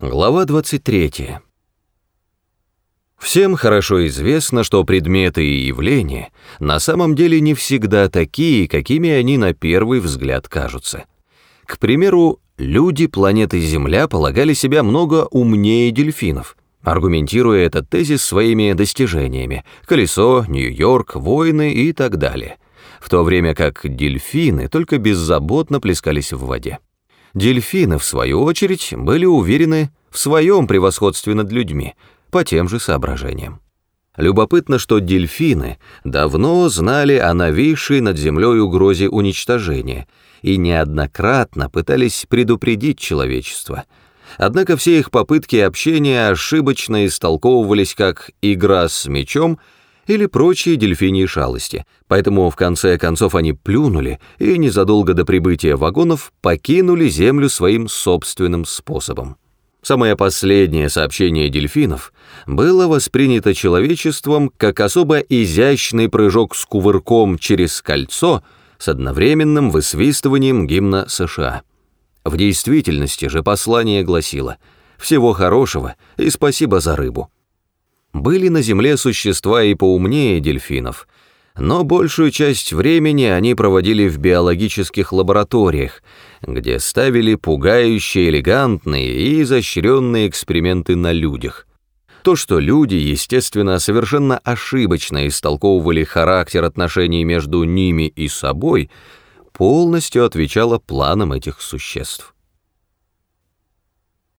Глава 23. Всем хорошо известно, что предметы и явления на самом деле не всегда такие, какими они на первый взгляд кажутся. К примеру, люди планеты Земля полагали себя много умнее дельфинов, аргументируя этот тезис своими достижениями – колесо, Нью-Йорк, войны и так далее, в то время как дельфины только беззаботно плескались в воде. Дельфины, в свою очередь, были уверены в своем превосходстве над людьми, по тем же соображениям. Любопытно, что дельфины давно знали о новейшей над землей угрозе уничтожения и неоднократно пытались предупредить человечество. Однако все их попытки общения ошибочно истолковывались как «игра с мечом» или прочие дельфиньи шалости, поэтому в конце концов они плюнули и незадолго до прибытия вагонов покинули Землю своим собственным способом. Самое последнее сообщение дельфинов было воспринято человечеством как особо изящный прыжок с кувырком через кольцо с одновременным высвистыванием гимна США. В действительности же послание гласило «Всего хорошего и спасибо за рыбу». Были на Земле существа и поумнее дельфинов, но большую часть времени они проводили в биологических лабораториях, где ставили пугающие элегантные и изощренные эксперименты на людях. То, что люди, естественно, совершенно ошибочно истолковывали характер отношений между ними и собой, полностью отвечало планам этих существ.